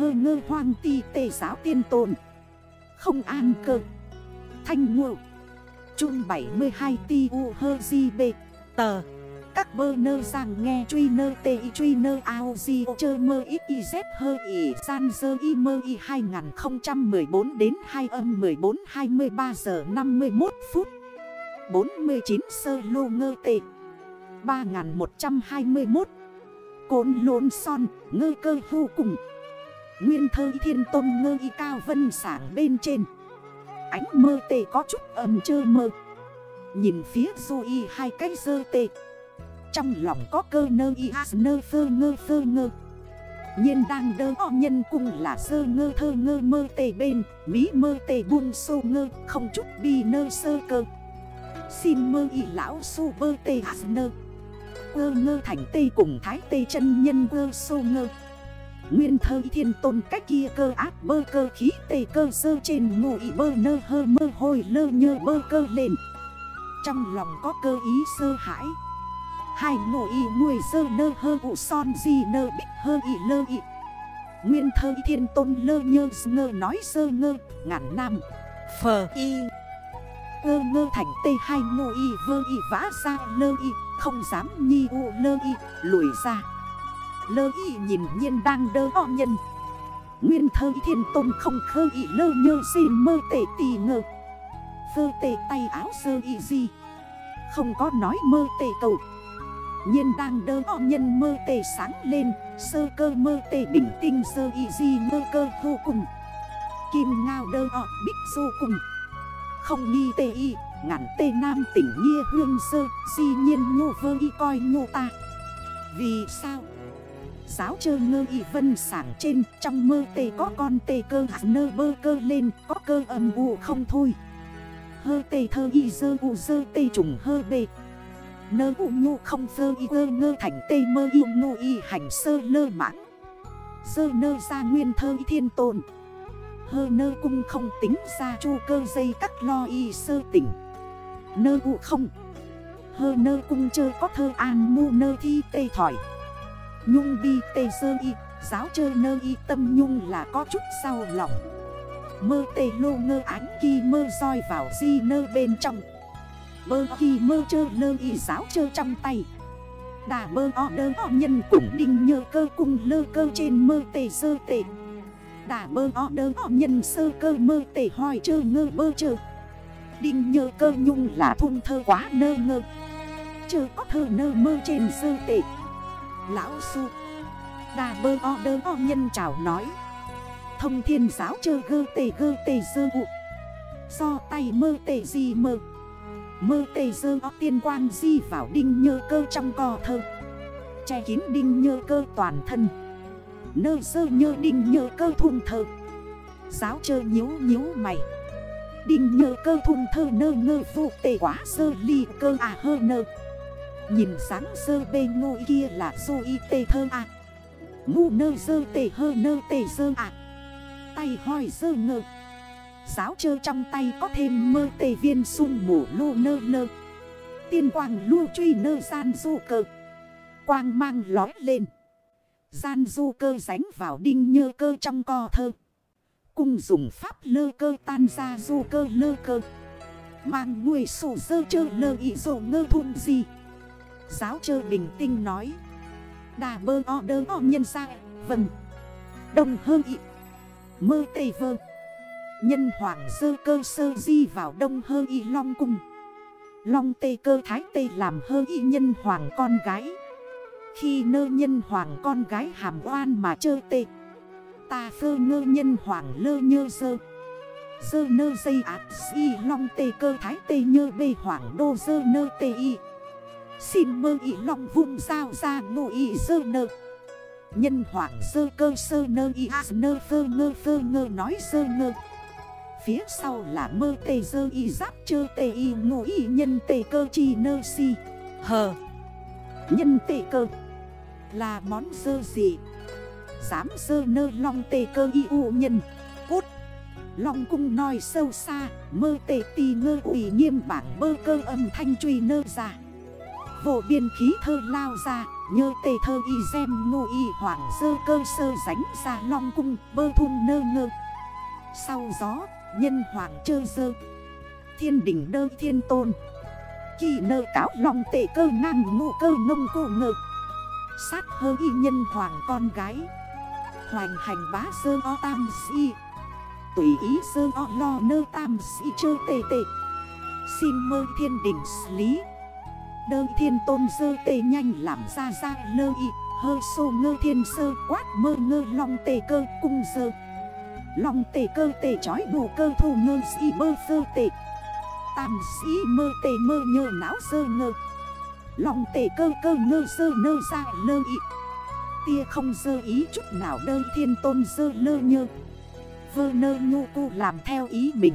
hơ ngơ hoang ti tề giáo tiên tồn. Không an cơ. Thanh ngộ. Trung 72 ti u hơ di bê. Tờ. Các bơ nơ rằng nghe truy nơ tê y truy nơ ao di chơ mơ ít y z hơ y san dơ y mơ y 2014 đến 2 âm 14 23 giờ 51 phút. 49 sơ lô ngơ tệ 3121 Cốn lôn son, ngơ cơ vô cùng. Nguyên thơ thiên tôn ngơ y cao vân sảng bên trên. Ánh mơ tê có chút âm chơ mơ. Nhìn phía du y hai cái dơ tê. Trong lòng có cơ nơ y as nơ phơ ngơ phơ ngơ. Nhiên đang đơ o nhân cung là sơ ngơ thơ ngơ mơ tê bên. Mí mơ tê buông sô ngơ, không chút bi nơ sơ cơ. Xin mơ y lão su bơ tê as nơ. Ơ ngơ thành tê cùng thái tê chân nhân ơ sô ngơ. Nguyên thơ thiên tôn cách kia cơ áp bơ cơ khí tề cơ sơ trên ngụy bơ nơ hơ mơ hồi lơ nhơ bơ cơ lên Trong lòng có cơ ý sơ hãi. Hai ngụy nuôi sơ nơ hơ ụ son gì nơ bích hơ ị lơ ị Nguyên thơ thiên tôn lơ nhơ ngơ nói sơ ngơ, ngàn năm Phờ y. Ơ ngơ thành tê hai ngụy vơ ý vã ra lơ y, Không dám nhi ụ lơ y, lùi ra. Lơ y nhìn nhiên đang đơ o nhân. Nguyên thơ thiên tôn không khơ y lơ nhơ xin mơ tệ tì ngơ. Phơ tệ tay áo sơ y gì. Không có nói mơ tệ cầu. Nhiên đang đơ o nhân mơ tệ sáng lên, Sơ cơ mơ tệ bình tinh sơ y gì mơ cơ vô cùng. Kim ngao đơ o bích vô cùng. Không nghi tệ y Ngắn tê nam tỉnh nghe hương sơ, Di nhiên nhô vơ y coi nhô ta. Vì sao? Giáo chơ ngơ y vân sảng trên, Trong mơ tê có con tê cơ hạt nơ bơ cơ lên, Có cơ âm u không thôi. Hơ tê thơ y dơ u dơ tê trùng hơ bê. Nơ u nhu không dơ y ơ ngơ thành tê mơ y ngu y hành sơ lơ mãn. Dơ nơ ra nguyên thơ y thiên tồn. Hơ nơ cung không tính ra chu cơ dây cắt lo y sơ tỉnh. Nơ u không. Hơ nơ cung chơ có thơ an mu nơ thi tê thỏi. Nhung bi tê sơ y, Giáo chơi nơ y, tâm nhung là có chút sao lòng. Mơ tê lô ngơ ánh kỳ mơ roi vào di nơ bên trong. Bơ kỳ mơ chơ nơ y, giáo chơ trong tay. Đà bơ o đơ o nhân cũng đinh nhơ cơ cung lơ cơ trên mơ tê sơ tê. Đà bơ o đơ o nhân sơ cơ mơ tê hỏi chơ ngơ bơ chơ. Đinh nhơ cơ nhung là thung thơ quá nơ ngơ. Chơ có thơ nơ mơ trên sơ tê. Lão su. Đà bơ o đơ o nhân chào nói. Thông thiên giáo chơ gơ tê gơ tê dơ ụ Do tay mơ tê gì mơ. Mơ tê dơ o tiên quang di vào đinh nhơ cơ trong cò thơ. Che kín đinh nhơ cơ toàn thân. Nơ dơ nhơ đinh nhơ cơ thùng thơ. Giáo chơ nhếu nhếu mày. Đinh nhơ cơ thùng thơ nơ ngơ vụ tê quá sơ ly cơ à hơ nơ. Nhìn sáng sơ bê ngô kia là dô y tê thơ à Ngu nơ sơ tê hơ nơ tê sơ à Tay hoi sơ ngơ. Giáo chơ trong tay có thêm mơ tê viên sung mù lô nơ nơ. Tiên quang lưu truy nơ gian du cơ. Quang mang lói lên. Gian du cơ ránh vào đinh nhơ cơ trong co thơ. Cung dùng pháp lơ cơ tan ra du cơ lơ cơ. Mang người sổ sơ chơ lơ ý dồ ngơ thun gì Giáo chơ bình tinh nói. Đà bơ o đơ o nhân ra Vâng. Đồng hơ ị Mơ tê vơ. Nhân hoàng dơ cơ sơ di vào đông hơ y long cung. Long tê cơ thái tê làm hơ y nhân hoàng con gái. Khi nơ nhân hoàng con gái hàm oan mà chơ tê. Ta phơ ngơ nhân hoàng lơ nhơ dơ. Dơ nơ dây ạt y long tê cơ thái tê nhơ bê hoàng đô dơ nơ tê y. Xin mơ ý lòng vùng sao ra ngụ ý dơ nơ. Nhân hoàng dơ cơ sơ nơ ý à nơ phơ ngơ phơ ngơ nói dơ ngơ. Phía sau là mơ tê dơ y giáp chơ tê y ngụ y nhân tê cơ chi nơ si. Hờ. Nhân tê cơ. Là món dơ gì? Dám dơ nơ long tê cơ y u nhân. Cút. Long cung nói sâu xa, Mơ tê tì ngơ ủy nghiêm bảng bơ cơ âm thanh truy nơ ra. Vô biên khí thơ lao ra, Nhơ tê thơ y xem ngô y hoàng sơ cơ sơ ránh ra long cung, bơ thun nơ ngơ. Sau gió, nhân hoàng chơ sơ. Thiên đỉnh đơ thiên tôn. Kỳ nơ cáo lòng tệ cơ ngang ngô cơ ngông cô ngơ. Sát hơ y nhân hoàng con gái. Hoành hành bá sơ o tam si. Tùy ý sơ o lo nơ tam si chơ tê tê. Xin mơ thiên đỉnh lý. Đơ thiên tôn dơ tê nhanh làm ra ra lơ y, Hơ sô ngơ thiên sơ quát mơ ngơ long tê cơ cung dơ. Long tê cơ tê chói bù cơ thù ngơ sĩ bơ sơ tê. Tam sĩ mơ tê mơ nhờ não sơ ngơ. Lòng tê cơ cơ ngơ sơ nơ ra lơ y. Tia không dơ ý chút nào đơ thiên tôn dơ lơ nhơ. Vơ nơ nhu cu làm theo ý mình.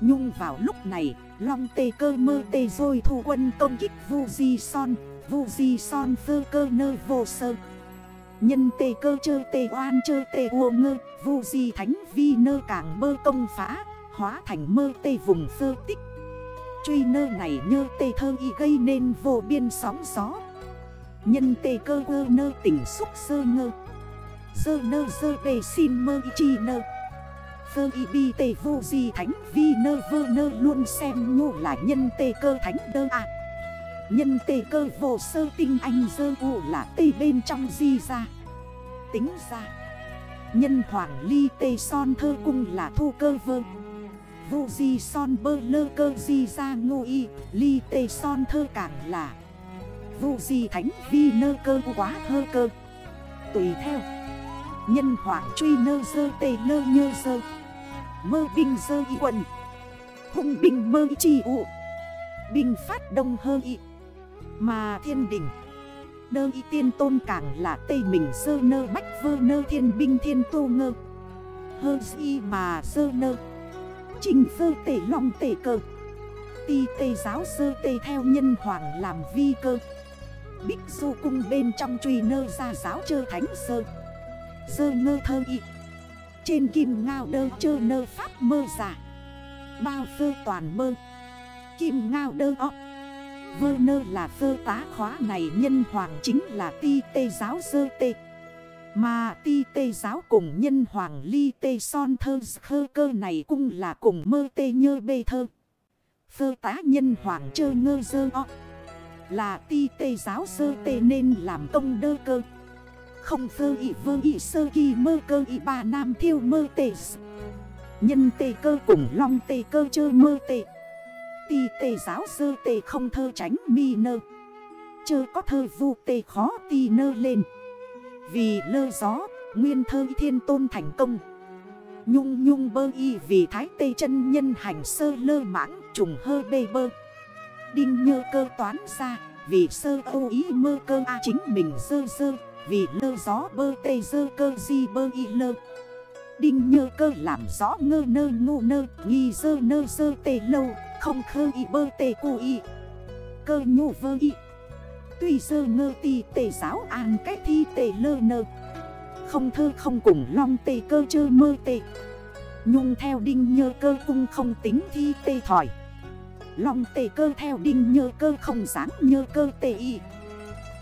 Nhung vào lúc này Long tê cơ mơ tê rồi thu quân công kích vu di son. Vu di son vơ cơ nơ vô sơ. Nhân tê cơ chơ tê oan chơ tê ô ngơ. Vu di thánh vi nơ cảng mơ công phá. Hóa thành mơ tê vùng phơ tích. Truy nơ này nhơ tê thơ y gây nên vô biên sóng gió. Nhân tê cơ ơ nơ tỉnh xúc sơ ngơ. Sơ nơ sơ bề xin mơ y chi nơ. Phơ y bi tê vô di thánh, vi nơ vơ nơ luôn xem ngô là nhân tê cơ thánh đơ à Nhân tê cơ vô sơ tinh anh dơ u là tê bên trong di ra Tính ra Nhân hoàng ly tê son thơ cung là thu cơ vơ. Vô di son bơ lơ cơ di ra ngô y, Ly tê son thơ càng là. Vô di thánh, vi nơ cơ quá hơ cơ. Tùy theo. Nhân hoàng truy nơ dơ tê lơ nhơ dơ. Mơ binh dơ y quần. Hùng binh mơ chi ụ Binh phát đông hơ y. Mà thiên đỉnh. Đơ y tiên tôn càng là tây mình sơ nơ bách vơ nơ thiên binh thiên tô ngơ. Hơ y mà sơ nơ. Trình sơ tể long tể cơ. Ti tê giáo sơ tê theo nhân hoàng làm vi cơ. Bích du cung bên trong truy nơ ra giáo chơ thánh sơ. Sơ ngơ thơ y. Trên kim ngao đơ chơ nơ pháp mơ giả Bao phơ toàn mơ Kim ngao đơ o Vơ nơ là phơ tá khóa này nhân hoàng chính là ti tê giáo dơ tê mà ti tê giáo cùng nhân hoàng ly tê son thơ khơ cơ này cũng là cùng mơ tê nhơ bê thơ. Phơ tá nhân hoàng chơ ngơ dơ o. Là ti tê giáo dơ tê nên làm công đơ cơ. Không phơ ị vơ ị sơ kỳ mơ cơ ị bà nam thiêu mơ tê Nhân tê cơ cùng long tê cơ chơ mơ tê. Tì tê giáo sơ tê không thơ tránh mi nơ. Chơ có thơ vu tê khó tì nơ lên. Vì lơ gió, nguyên thơ thiên tôn thành công Nhung nhung bơ y vì thái tê chân nhân hành sơ lơ mãng trùng hơ bê bơ Đinh nhơ cơ toán ra vì sơ ô ý mơ cơ a chính mình sơ sơ vì lơ gió bơ tê dơ cơ di bơ y lơ. Đinh nhơ cơ làm rõ ngơ nơ ngu nơ, Nghi dơ nơ dơ tê lâu Không khơ y bơ tê cô y. Cơ nhô vơ y. Tuy dơ ngơ ti tê giáo an cách thi tê lơ nơ. Không thơ không cùng long tê cơ chơ mơ tê. Nhung theo đinh nhơ cơ cung không tính thi tê thỏi. Long tê cơ theo đinh nhơ cơ không dáng nhơ cơ tê y.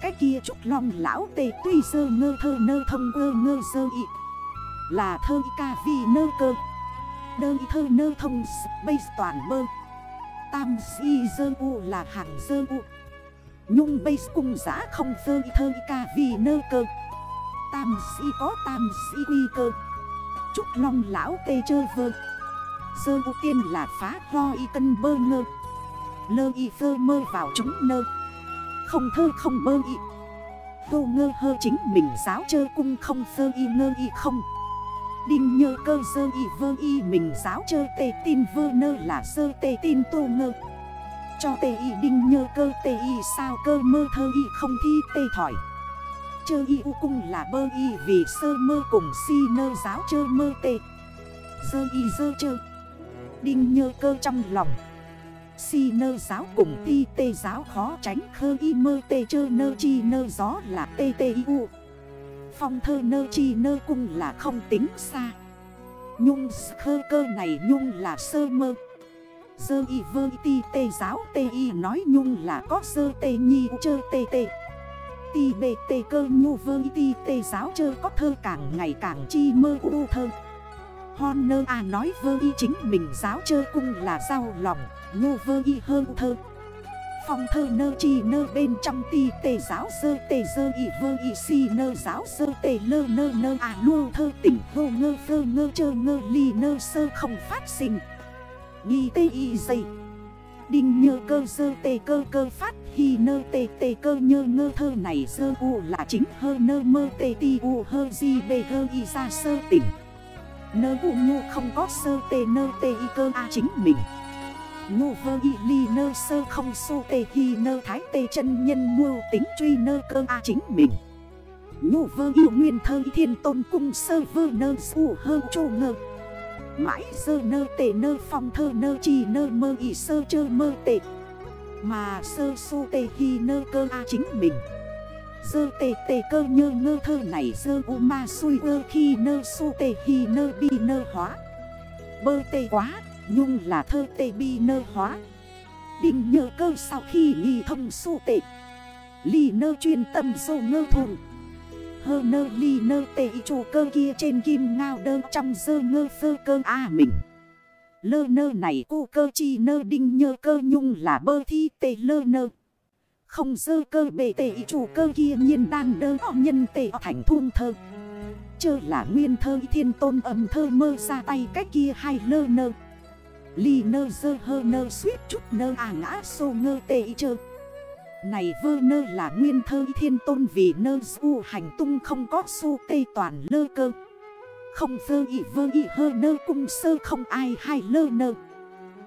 Cái kia trúc long lão tê tuy sơ ngơ thơ nơ thông ơ ngơ sơ ị Là thơ ca vi nơ cơ. Đơ thơ nơ thông space toàn bơ. Tam si dơ u là hàng dơ u. Nhung base cung giã không phơ thơ ca vi nơ cơ. Tam si có tam si quy cơ. Trúc long lão tê chơi vơ. Sơ u tiên là phá ho y cân bơ ngơ. Lơ y phơ mơ vào chúng nơ. Không thơ không bơ y. Vô ngơ hơ chính mình giáo chơ cung không sơ y ngơ y không. Đinh nhơ cơ sơ y vơ y mình giáo chơ tê tin vơ nơ là sơ tê tin tô ngơ. Cho tê y đinh nhơ cơ tê y sao cơ mơ thơ y không thi tê thỏi. Chơ y u cung là bơ y vì sơ mơ cùng si nơ giáo chơ mơ tê. Sơ y sơ chơ. Đinh nhơ cơ trong lòng. Si nơ giáo cùng ti tê giáo khó tránh khơ y mơ tê chơ nơ chi nơ gió là tê tê y u. Phong thơ nơ chi nơ cung là không tính xa. Nhung khơ cơ này nhung là sơ mơ. Sơ y vơ ti tê giáo tê y nói nhung là có sơ tê nhi chơ tê tê. Ti bê tê cơ nhu vơ ti tê giáo chơ có thơ càng ngày càng chi mơ u thơ. Honor à nói vơ y chính mình giáo chơ cung là giao lòng Nhu vơ y hơn thơ. Phong thơ nơ chi nơ bên trong ti tê giáo sơ tê sơ y vơ y si nơ giáo sơ tê lơ nơ nơ à lu thơ tỉnh hô ngơ thơ ngơ chơ ngơ ly nơ sơ không phát sinh. Nghi tê y dây Đinh nhơ cơ sơ tê cơ cơ phát Hi nơ tê tê cơ nhơ ngơ thơ này sơ u là chính hơ nơ mơ tê ti u hơ di bê gơ y ra sơ tỉnh. Nơ vụ nhu không có sơ tê nơ tê y cơ a chính mình. Nhu vơ y ly nơ sơ không su tê hi nơ thái tê chân nhân mưu tính truy nơ cơ a chính mình. Nhu vơ y nguyên thơ thiên tôn cung sơ vơ nơ su hơ chô ngơ. Mãi sơ nơ tê nơ phong thơ nơ chi nơ mơ y sơ chơ mơ tê. Mà sơ su tê hi nơ cơ a chính mình. Dơ tê tê cơ nhơ ngơ thơ này dơ u ma xui ơ khi nơ su tê hi nơ bi nơ hóa. Bơ tê quá, Nhung là thơ tê bi nơ hóa. Đình nhờ cơ sau khi nghi thông su tê. Ly nơ chuyên tâm dô ngơ thùng. Hơ nơ ly nơ tê chủ cơ kia trên kim ngao đơ trong dơ ngơ phơ cơ a mình. Lơ nơ này cu cơ chi nơ đinh nhơ cơ nhung là bơ thi tê lơ nơ. Không dơ cơ bề tệ, chủ cơ kia nhiên đang đơ nhân tệ thành thun thơ. Chơ là nguyên thơ, thiên tôn âm thơ mơ ra tay cách kia hay lơ nơ. Ly nơ dơ hơ nơ suýt chút nơ à ngã sô ngơ tệ chơ. Này vơ nơ là nguyên thơ, thiên tôn vì nơ su hành tung không có su tê toàn lơ cơ. Không vơ y vơ y hơ nơ cung sơ, không ai hay lơ nơ.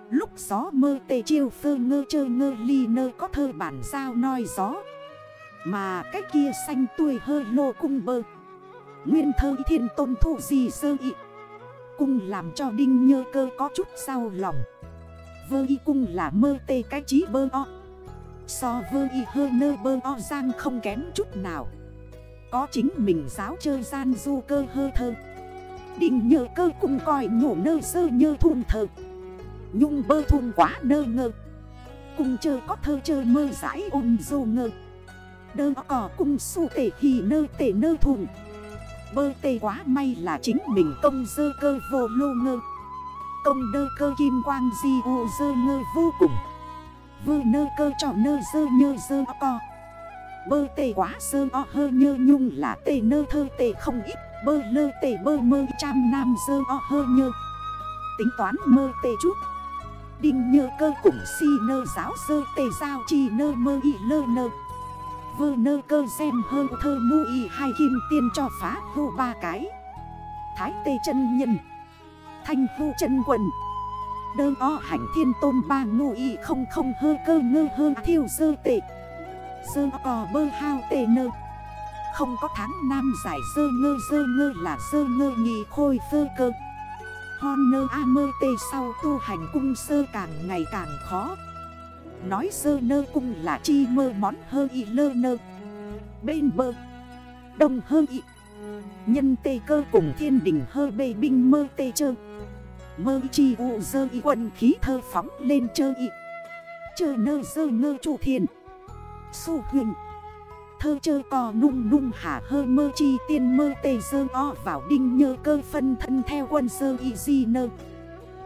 Lúc gió mơ tê chiêu phơ ngơ chơ ngơ ly nơ có thơ bản sao nói gió. Mà cái kia xanh tuổi hơ lô cung bơ. Nguyên thơ thiên tôn thủ gì sơ ị Cung làm cho đinh nhơ cơ có chút sao lòng. Vơ y cung là mơ tê cái trí bơ o. So vơ y hơ nơ bơ o giang không kém chút nào. Có chính mình giáo chơi gian du cơ hơ thơ. Đinh nhơ cơ cung coi nhổ nơ sơ nhơ thun thơ. Nhung bơ thun quá nơ ngơ. Cùng chơ có thơ chơ mơ giải ôn dô ngơ. Đơ cỏ cung su tể hì nơ tể nơ thùn. Bơ tê quá may là chính mình công dơ cơ vô lô ngơ. Công đơ cơ kim quang di ô dơ ngơ vô cùng. Vơ nơ cơ trọ nơ dơ nhơ dơ co Bơ tê quá dơ o hơ nhơ nhung là tê nơ thơ tê không ít. Bơ lơ tê bơ mơ trăm nam dơ o hơ nhơ. Tính toán mơ tê chút. Đinh nhơ cơ cùng si nơ giáo sơ tề sao chi nơ mơ y lơ nơ. Vơ nơ cơ xem hơ thơ mu y hai kim tiên cho phá hô ba cái. Thái tê chân nhân. Thanh hô chân quần Đơ o hành thiên tôn ba ngu y không không hơ cơ ngơ hơ thiêu sơ tệ Sơ cò bơ hao tề nơ. Không có tháng nam giải sơ ngơ sơ ngơ là sơ ngơ nhì khôi sơ cơ. Hon nơ a mơ tê sau tu hành cung sơ càng ngày càng khó. Nói sơ nơ cung là chi mơ món hơ y lơ nơ. Bên bơ Đông hơ y. Nhân tê cơ cùng thiên đỉnh hơ bê binh mơ tê chơ. Mơ chi u dơ y quần khí thơ phóng lên chơ y. Chơ nơ dơ ngơ chủ thiền Su huyền. Thơ chơ cò nung nung hả hơ mơ chi tiên mơ tê dơ o vào đinh nhơ cơ phân thân theo quân sơ y di nơ.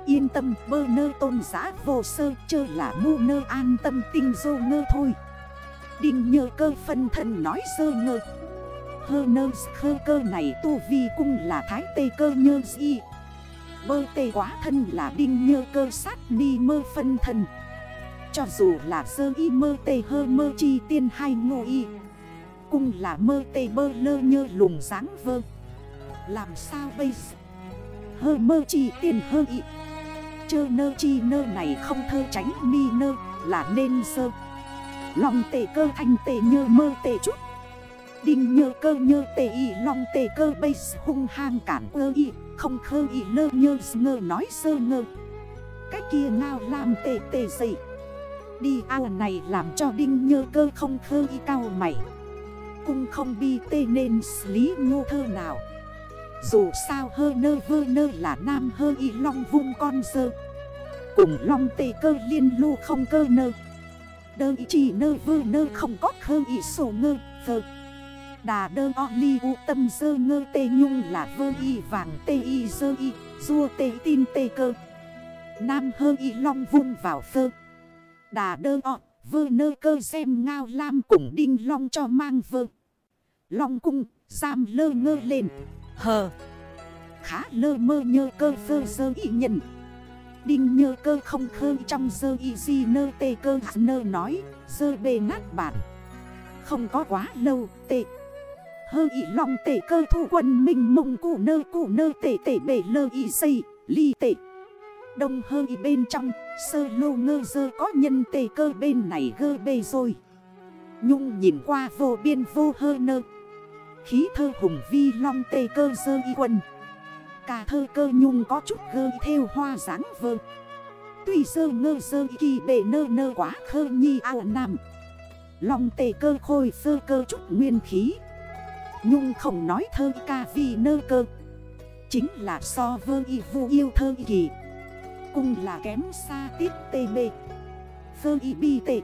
Yên tâm, bơ nơ tôn giá vô sơ, chơ là mu nơ an tâm tinh dô ngơ thôi. Đinh nhơ cơ phân thân nói sơ ngơ. Hơ nơ khơ cơ này tu vi cung là thái tê cơ nhơ di. Bơ tê quá thân là đinh nhơ cơ sát ni mơ phân thân. Cho dù là sơ y mơ tê hơ mơ chi tiên hay ngô y. Cung là mơ tê bơ lơ nhơ lùng dáng vơ. Làm sao bây giờ? Hơ mơ chi tiền hơ y Chơ nơ chi nơ này không thơ tránh mi nơ, là nên sơ. Lòng tê cơ thanh tê nhơ mơ tê chút. Đinh nhơ cơ nhơ tê y lòng tê cơ bây hung hang cản ơ y Không khơ y lơ nhơ ngơ nói sơ ngơ. Cái kia ngao làm tê tê dậy. Đi ao này làm cho đinh nhơ cơ không khơ y cao mày. Cung không bi tê nên lý ngô thơ nào? Dù sao hơ nơ vơ nơ là nam hơ y long vung con sơ Cùng long tê cơ liên lưu không cơ nơ. Đơ y chỉ nơ vơ nơ không có hơ y sổ ngơ, thơ. Đà đơ o ly u tâm dơ ngơ tê nhung là vơ y vàng tê y dơ y, Dua tê tin tê cơ. Nam hơ y long vung vào phơ Đà đơ o, vơ nơ cơ xem ngao lam cùng đinh long cho mang vơ. Long cung, giam lơ ngơ lên. Hờ. Khá lơ mơ nhơ cơ phơ sơ y nhận. Đinh nhơ cơ không khơ trong sơ y di nơ tê cơ nơ nói sơ bề nát bản. Không có quá lâu, tê. Hơ y lòng tê cơ thu quân mình mùng cụ nơ cụ nơ tê tê bể lơ y xây, ly tê. Đông hơ y bên trong, Sơ lô ngơ sơ có nhân tê cơ bên này gơ bê rồi. Nhung nhìn qua vô biên vô hơ nơ. Khí thơ hùng vi long tê cơ dơ y quân Cà thơ cơ nhung có chút gơ theo hoa dáng vơ. Tuy sơ ngơ sơ kỳ bể nơ nơ quá khơ nhi ao nằm. Long tề cơ khôi sơ cơ chút nguyên khí. Nhung không nói thơ ca vì nơ cơ. Chính là so vơ y vu yêu thơ kỳ. Cùng là kém xa tiết tê bê Sơ y bi tệ.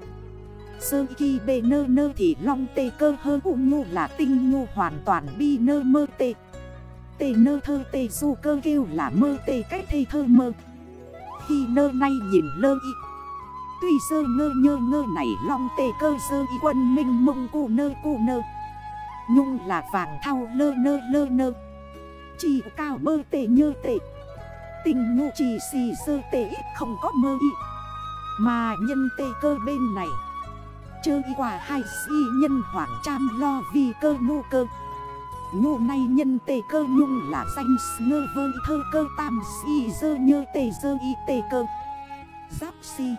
Sơ ghi bê nơ nơ thì long tê cơ hơ hụ nhu là tinh nhu hoàn toàn bi nơ mơ tê. Tê nơ thơ tê du cơ kêu là mơ tê cách thê thơ mơ. Khi nơ nay nhìn lơ y. Tuy sơ ngơ nhơ ngơ này long tê cơ sơ y quân minh mông cụ nơ cụ nơ. Nhung là vàng thao lơ nơ lơ nơ. Chỉ cao mơ tê nhơ tê. Tình ngụ chỉ xì sơ tê ít không có mơ y. Mà nhân tê cơ bên này Chơ y quả hai si nhân hoảng trăm lo vì cơ nô cơ. Nô nay nhân tề cơ nhung là danh ngơ vơ thơ cơ tam si dơ nhơ tề dơ y tê cơ. Giáp si.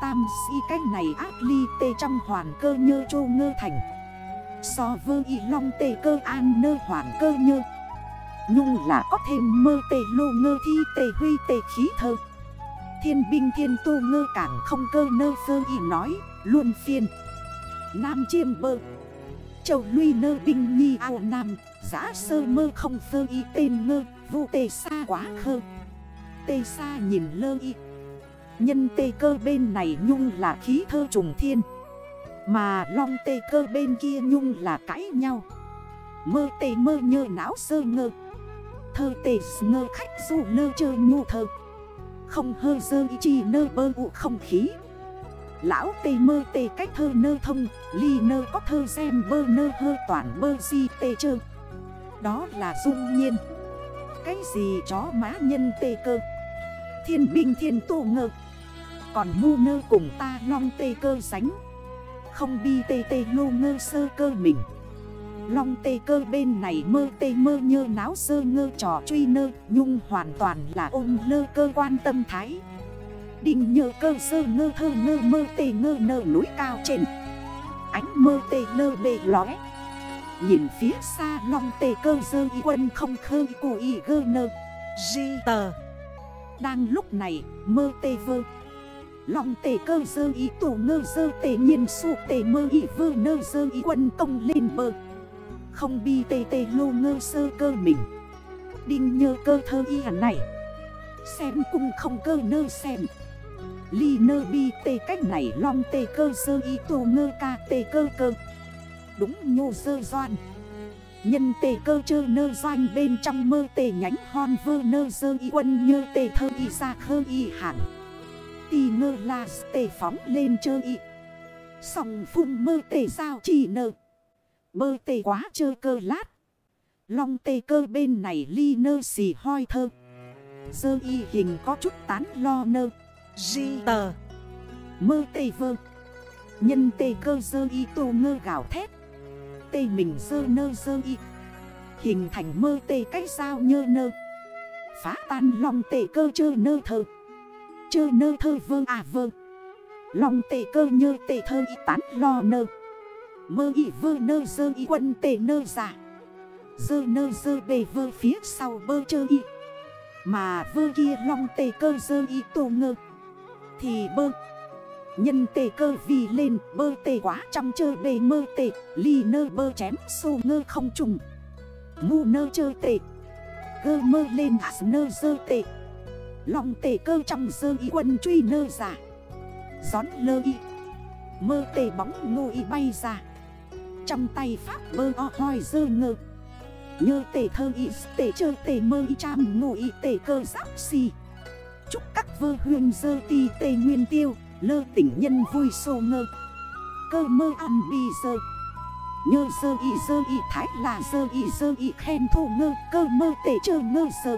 Tam si cách này ác ly tê trong hoàn cơ nhơ chô ngơ thành. So vơ y long tê cơ an nơ hoàn cơ nhơ. Nhung là có thêm mơ tê lô ngơ thi tê huy tê khí thơ. Thiên binh thiên tu ngơ cảng không cơ nơ vơ y nói. Luôn phiên. Nam chiêm bơ. Châu Luy nơ binh nhi ao nam. Giá sơ mơ không phơ y tên ngơ. Vô tề xa quá khơ. Tê xa nhìn lơ y. Nhân tê cơ bên này nhung là khí thơ trùng thiên. Mà long tê cơ bên kia nhung là cãi nhau. Mơ tê mơ nhơ não sơ ngơ. Thơ tê ngơ khách dù lơ chơ nhu thơ. Không hơ dơ y chi nơ bơ ụ không khí. Lão tê mơ tê cách thơ nơ thông, Ly nơ có thơ xem bơ nơ hơ toàn bơ di tê chơ. Đó là dung nhiên. Cái gì chó má nhân tê cơ? Thiên binh thiên tô ngơ. Còn mu nơ cùng ta long tê cơ sánh. Không bi tê tê lô ngơ sơ cơ mình. Long tê cơ bên này mơ tê mơ nhơ náo sơ ngơ trò truy nơ, Nhung hoàn toàn là ôm lơ cơ quan tâm thái đinh nhờ cơ sơ ngơ thơ ngơ mơ tê ngơ nơ núi cao trên. Ánh mơ tê lơ bề lóe. Nhìn phía xa long tê cơ sơ y quân không khơ cụ y gơ nơ. Di tờ. Đang lúc này, mơ tê vơ. Long tê cơ dơ y tổ ngơ dơ tê nhiên su tê mơ y vơ nơ dơ y quân công lên bờ. Không bi tê tê lô ngơ sơ cơ mình. Đinh nhơ cơ thơ y hẳn này. Xem cung không cơ nơ xem. Ly nơ bi tê cách này long tê cơ sơ y tù ngơ ca tê cơ cơ. Đúng nhô sơ doan. Nhân tê cơ chơ nơ doanh bên trong mơ tê nhánh hon vơ nơ sơ y quân nhơ tê thơ y xa khơ y hẳn. Tì ngơ là tê phóng lên chơ y. Sòng phun mơ tê sao chỉ nơ. Mơ tê quá chơ cơ lát. Long tê cơ bên này ly nơ xì hoi thơ. Sơ y hình có chút tán lo nơ. Di tờ Mơ tê vơ. Nhân tê cơ dơ y tô ngơ gạo thét. Tê mình dơ nơ dơ y. Hình thành mơ tê cách sao nhơ nơ. Phá tan lòng tê cơ chơ nơ thơ. Chơ nơ thơ vơ à vơ. Lòng tê cơ nhơ tê thơ y tán lo nơ. Mơ y vơ nơ dơ y quân tê nơ giả Dơ nơ dơ bề vơ phía sau bơ chơ y. Mà vơ kia long tê cơ dơ y tô ngơ thì bơ. Nhân tề cơ vì lên, bơ tề quá trong chơ bề mơ tề Ly nơ bơ chém, xô ngơ không trùng. Ngu nơ chơ tề Cơ mơ lên à, hạt nơ dơ tề Lòng tề cơ trong dơ y quân truy nơ giả. Gión lơ y. Mơ tề bóng ngô y bay ra. Trong tay pháp bơ o hoi dơ ngơ. Nhơ tể thơ y tể chơ tể mơ y cham ngụ y tể cơ giáp si Chúc các vơ hương dơ ti tê nguyên tiêu, Lơ tỉnh nhân vui sô ngơ. Cơ mơ ăn bi dơ. Nhơ dơ y dơ y thái là dơ y dơ y khen thù ngơ. Cơ mơ tể chơ ngơ dơ.